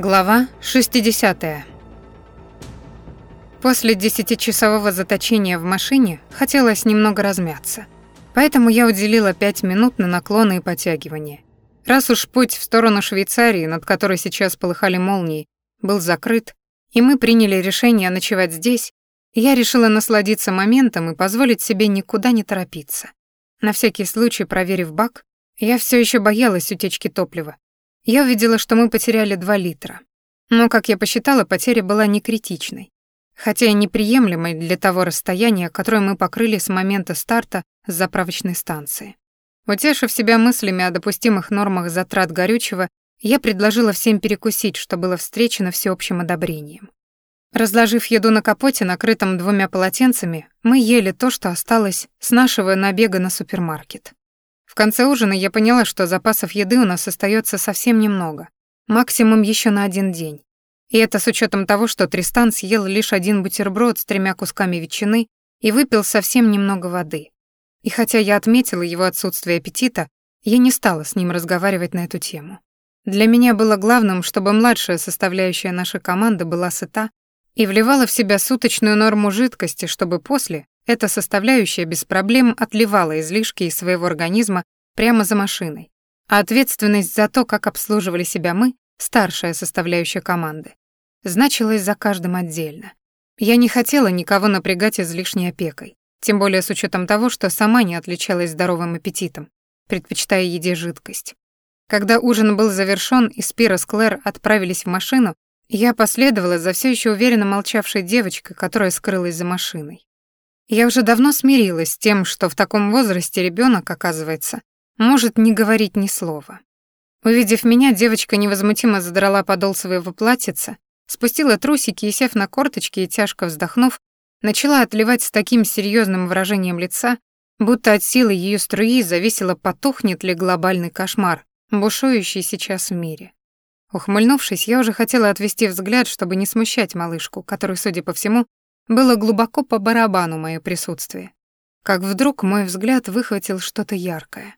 Глава 60. После десятичасового заточения в машине хотелось немного размяться. Поэтому я уделила пять минут на наклоны и подтягивания. Раз уж путь в сторону Швейцарии, над которой сейчас полыхали молнии, был закрыт, и мы приняли решение ночевать здесь, я решила насладиться моментом и позволить себе никуда не торопиться. На всякий случай, проверив бак, я все еще боялась утечки топлива, я увидела, что мы потеряли 2 литра. Но, как я посчитала, потеря была не критичной, хотя и неприемлемой для того расстояния, которое мы покрыли с момента старта с заправочной станции. Утешив себя мыслями о допустимых нормах затрат горючего, я предложила всем перекусить, что было встречено всеобщим одобрением. Разложив еду на капоте, накрытом двумя полотенцами, мы ели то, что осталось с нашего набега на супермаркет. В конце ужина я поняла, что запасов еды у нас остается совсем немного, максимум еще на один день. И это с учетом того, что Тристан съел лишь один бутерброд с тремя кусками ветчины и выпил совсем немного воды. И хотя я отметила его отсутствие аппетита, я не стала с ним разговаривать на эту тему. Для меня было главным, чтобы младшая составляющая нашей команды была сыта и вливала в себя суточную норму жидкости, чтобы после эта составляющая без проблем отливала излишки из своего организма прямо за машиной. А ответственность за то, как обслуживали себя мы, старшая составляющая команды, значилась за каждым отдельно. Я не хотела никого напрягать излишней опекой, тем более с учетом того, что сама не отличалась здоровым аппетитом, предпочитая еде жидкость. Когда ужин был завершён и Спира с Клэр отправились в машину, я последовала за все еще уверенно молчавшей девочкой, которая скрылась за машиной. Я уже давно смирилась с тем, что в таком возрасте ребенок, оказывается, может не говорить ни слова. Увидев меня, девочка невозмутимо задрала подол своего платьица, спустила трусики и, сев на корточки и тяжко вздохнув, начала отливать с таким серьезным выражением лица, будто от силы ее струи зависело, потухнет ли глобальный кошмар, бушующий сейчас в мире. Ухмыльнувшись, я уже хотела отвести взгляд, чтобы не смущать малышку, которую, судя по всему, было глубоко по барабану мое присутствие. Как вдруг мой взгляд выхватил что-то яркое.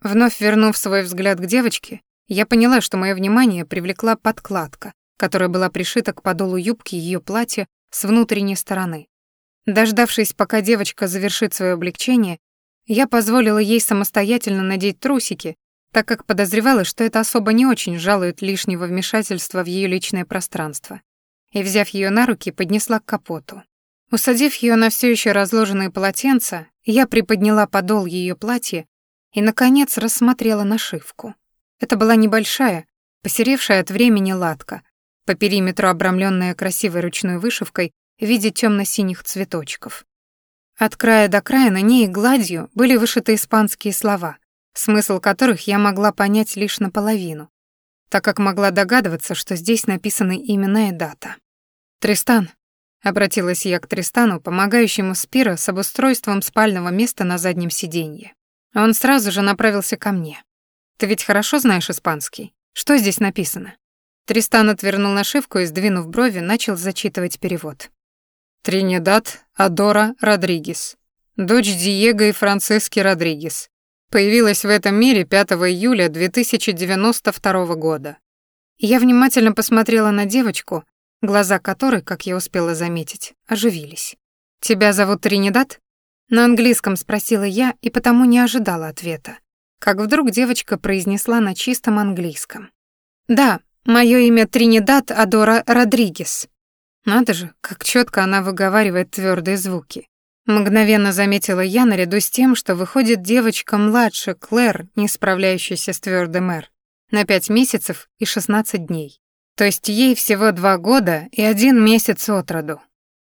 Вновь вернув свой взгляд к девочке, я поняла, что мое внимание привлекла подкладка, которая была пришита к подолу юбки ее платья с внутренней стороны. Дождавшись, пока девочка завершит свое облегчение, я позволила ей самостоятельно надеть трусики, так как подозревала, что это особо не очень жалует лишнего вмешательства в ее личное пространство и, взяв ее на руки, поднесла к капоту. Усадив ее на все еще разложенные полотенца, я приподняла подол ее платья и, наконец, рассмотрела нашивку. Это была небольшая, посеревшая от времени латка, по периметру обрамленная красивой ручной вышивкой в виде темно-синих цветочков. От края до края на ней гладью были вышиты испанские слова, смысл которых я могла понять лишь наполовину, так как могла догадываться, что здесь написаны имена и дата. «Тристан», — обратилась я к Тристану, помогающему Спира с обустройством спального места на заднем сиденье. Он сразу же направился ко мне. «Ты ведь хорошо знаешь испанский? Что здесь написано?» Тристан отвернул нашивку и, сдвинув брови, начал зачитывать перевод. «Тринидад Адора Родригес, дочь Диего и Франциски Родригес, появилась в этом мире 5 июля 2092 года. Я внимательно посмотрела на девочку, глаза которой, как я успела заметить, оживились. «Тебя зовут Тринидад?» На английском спросила я и потому не ожидала ответа. Как вдруг девочка произнесла на чистом английском. «Да, мое имя Тринидад Адора Родригес». Надо же, как четко она выговаривает твердые звуки. Мгновенно заметила я наряду с тем, что выходит девочка младше Клэр, не справляющаяся с твердым «р», на пять месяцев и шестнадцать дней. То есть ей всего два года и один месяц от роду.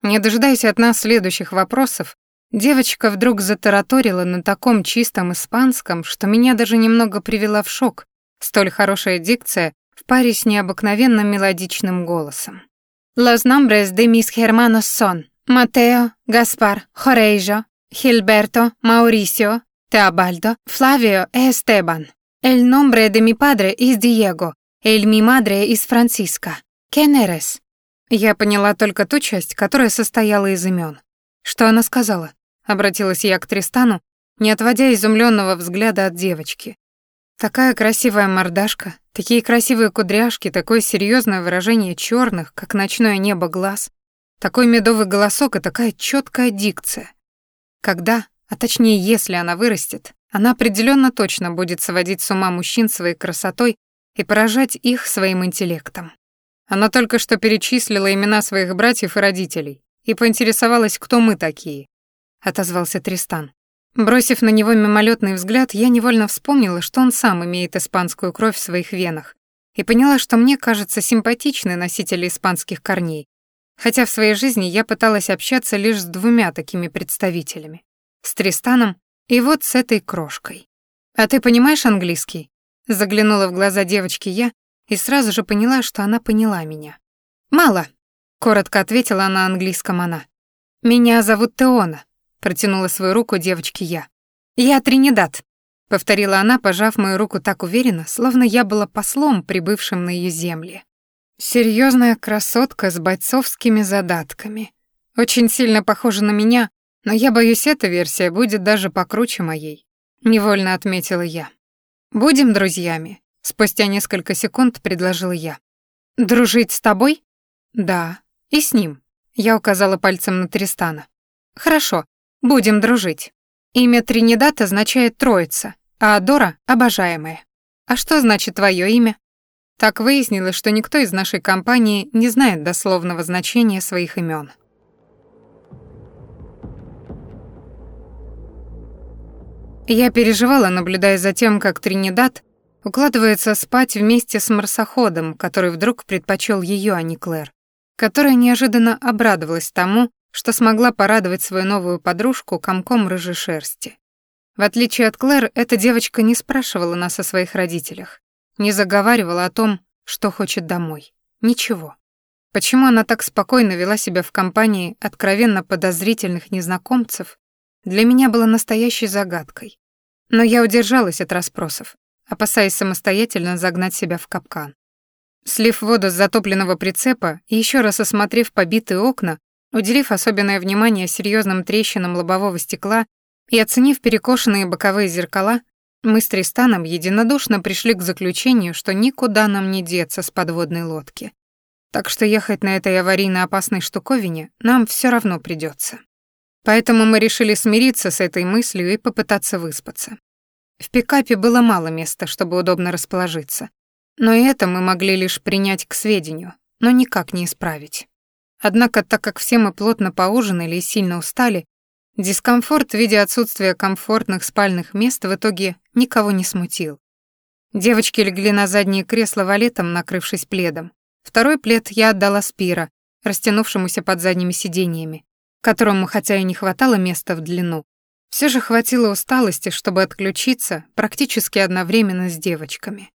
Не дожидаясь от нас следующих вопросов, девочка вдруг затараторила на таком чистом испанском, что меня даже немного привела в шок, столь хорошая дикция в паре с необыкновенным мелодичным голосом. «Los nombres de mis hermanos son Mateo, Gaspar, Jorge, Gilberto, Mauricio, Teobaldo, Flavio y Esteban. El nombre de mi padre es Diego, Эль ми мадре из Франциска. Кенерес. Я поняла только ту часть, которая состояла из имен. Что она сказала? Обратилась я к Тристану, не отводя изумленного взгляда от девочки. Такая красивая мордашка, такие красивые кудряшки, такое серьезное выражение черных, как ночное небо глаз, такой медовый голосок и такая четкая дикция. Когда, а точнее, если она вырастет, она определенно точно будет сводить с ума мужчин своей красотой и поражать их своим интеллектом. Она только что перечислила имена своих братьев и родителей и поинтересовалась, кто мы такие, отозвался Тристан. Бросив на него мимолетный взгляд, я невольно вспомнила, что он сам имеет испанскую кровь в своих венах, и поняла, что мне кажется симпатичны носители испанских корней, хотя в своей жизни я пыталась общаться лишь с двумя такими представителями — с Тристаном и вот с этой крошкой. «А ты понимаешь английский?» Заглянула в глаза девочки я и сразу же поняла, что она поняла меня. «Мало», — коротко ответила на английском она. «Меня зовут Теона», Протянула свою руку девочке я. «Я Тринидад», — повторила она, пожав мою руку так уверенно, словно я была послом, прибывшим на ее земли. Серьезная красотка с бойцовскими задатками. Очень сильно похожа на меня, но я боюсь, эта версия будет даже покруче моей», — невольно отметила я. «Будем друзьями», — спустя несколько секунд предложила я. «Дружить с тобой?» «Да, и с ним», — я указала пальцем на Тристана. «Хорошо, Будем дружить. Имя Тринидад означает «троица», а Адора — «обожаемая». А что значит твое имя? Так выяснилось, что никто из нашей компании не знает дословного значения своих имен. Я переживала, наблюдая за тем, как Тринидад укладывается спать вместе с марсоходом, который вдруг предпочел ее, а не Клэр, которая неожиданно обрадовалась тому, что смогла порадовать свою новую подружку комком рыжей шерсти. В отличие от Клэр, эта девочка не спрашивала нас о своих родителях, не заговаривала о том, что хочет домой. Ничего. Почему она так спокойно вела себя в компании откровенно подозрительных незнакомцев, для меня было настоящей загадкой. Но я удержалась от расспросов, опасаясь самостоятельно загнать себя в капкан. Слив воду с затопленного прицепа и еще раз осмотрев побитые окна, Уделив особенное внимание серьезным трещинам лобового стекла и оценив перекошенные боковые зеркала, мы с Тристаном единодушно пришли к заключению, что никуда нам не деться с подводной лодки. Так что ехать на этой аварийно опасной штуковине нам все равно придется. Поэтому мы решили смириться с этой мыслью и попытаться выспаться. В пикапе было мало места, чтобы удобно расположиться. Но и это мы могли лишь принять к сведению, но никак не исправить. Однако, так как все мы плотно поужинали и сильно устали, дискомфорт в виде отсутствия комфортных спальных мест в итоге никого не смутил. Девочки легли на задние кресла валетом, накрывшись пледом. Второй плед я отдала Спира, растянувшемуся под задними сиденьями, которому, хотя и не хватало места в длину, все же хватило усталости, чтобы отключиться практически одновременно с девочками.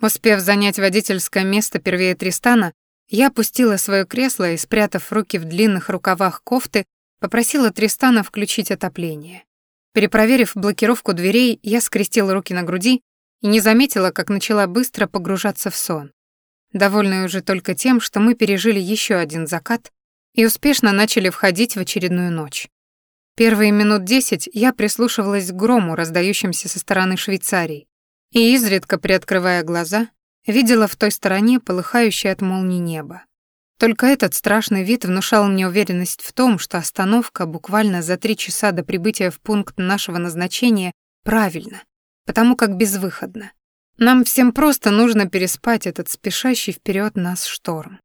Успев занять водительское место первее Тристана, я опустила свое кресло и, спрятав руки в длинных рукавах кофты, попросила Тристана включить отопление. Перепроверив блокировку дверей, я скрестила руки на груди и не заметила, как начала быстро погружаться в сон. Довольная уже только тем, что мы пережили еще один закат и успешно начали входить в очередную ночь. Первые минут десять я прислушивалась к грому, раздающимся со стороны Швейцарии, и, изредка приоткрывая глаза, видела в той стороне полыхающее от молнии небо. Только этот страшный вид внушал мне уверенность в том, что остановка буквально за три часа до прибытия в пункт нашего назначения правильно, потому как безвыходно. Нам всем просто нужно переспать этот спешащий вперед нас шторм.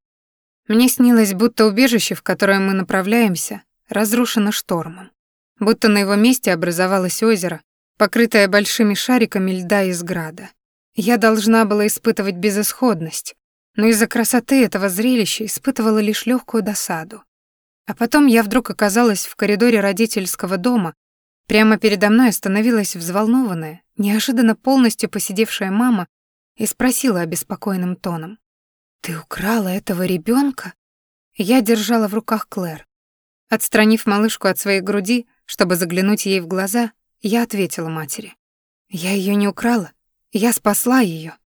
Мне снилось, будто убежище, в которое мы направляемся, разрушено штормом. Будто на его месте образовалось озеро, покрытое большими шариками льда из града. Я должна была испытывать безысходность, но из-за красоты этого зрелища испытывала лишь легкую досаду. А потом я вдруг оказалась в коридоре родительского дома, прямо передо мной остановилась взволнованная, неожиданно полностью посидевшая мама и спросила обеспокоенным тоном. «Ты украла этого ребенка? Я держала в руках Клэр. Отстранив малышку от своей груди, чтобы заглянуть ей в глаза, я ответила матери. «Я ее не украла. Я спасла ее,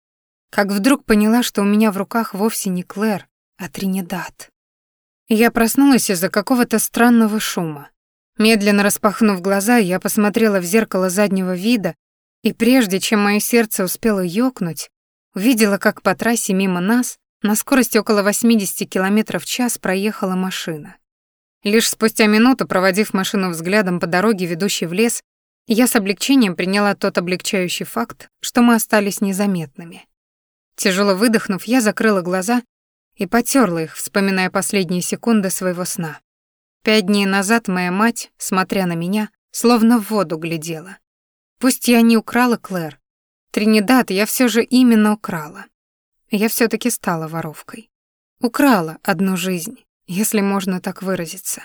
как вдруг поняла, что у меня в руках вовсе не Клэр, а Тринидад. Я проснулась из-за какого-то странного шума. Медленно распахнув глаза, я посмотрела в зеркало заднего вида И прежде чем мое сердце успело ёкнуть, увидела, как по трассе мимо нас на скорости около 80 км в час проехала машина. Лишь спустя минуту, проводив машину взглядом по дороге, ведущей в лес, я с облегчением приняла тот облегчающий факт, что мы остались незаметными. Тяжело выдохнув, я закрыла глаза и потерла их, вспоминая последние секунды своего сна. Пять дней назад моя мать, смотря на меня, словно в воду глядела. Пусть я не украла Клэр, Тринидад я все же именно украла. Я все таки стала воровкой. Украла одну жизнь, если можно так выразиться.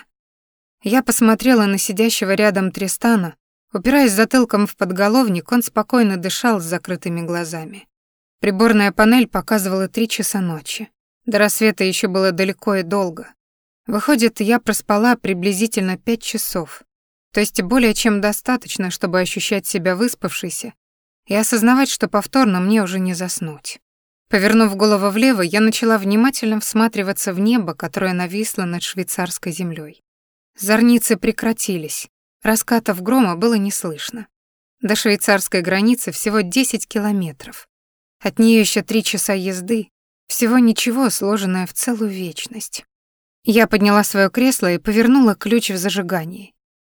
Я посмотрела на сидящего рядом Тристана, упираясь затылком в подголовник, он спокойно дышал с закрытыми глазами. Приборная панель показывала три часа ночи. До рассвета еще было далеко и долго. Выходит, я проспала приблизительно пять часов, то есть более чем достаточно, чтобы ощущать себя выспавшейся и осознавать, что повторно мне уже не заснуть. Повернув голову влево, я начала внимательно всматриваться в небо, которое нависло над швейцарской землей. Зорницы прекратились, раскатов грома было не слышно. До швейцарской границы всего 10 километров. От нее еще три часа езды, всего ничего, сложенное в целую вечность. Я подняла свое кресло и повернула ключ в зажигании.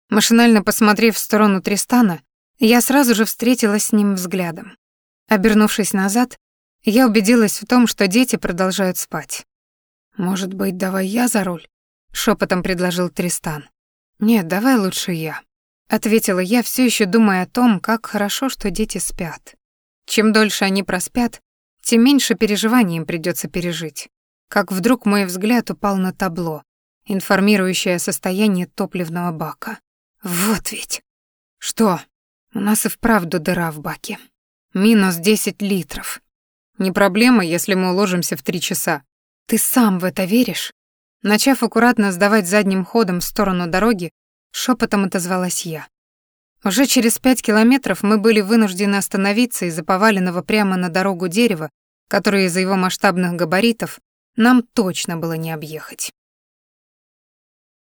Машинально посмотрев в сторону Тристана, я сразу же встретилась с ним взглядом. Обернувшись назад, я убедилась в том, что дети продолжают спать. «Может быть, давай я за руль?» — шепотом предложил Тристан. «Нет, давай лучше я», — ответила я, все еще думая о том, как хорошо, что дети спят. Чем дольше они проспят, тем меньше переживаний им придется пережить. Как вдруг мой взгляд упал на табло, информирующее о состоянии топливного бака. Вот ведь. Что? У нас и вправду дыра в баке. Минус 10 литров. Не проблема, если мы уложимся в три часа. Ты сам в это веришь? Начав аккуратно сдавать задним ходом в сторону дороги, шепотом отозвалась я. Уже через пять километров мы были вынуждены остановиться из-за поваленного прямо на дорогу дерева, которое из-за его масштабных габаритов нам точно было не объехать.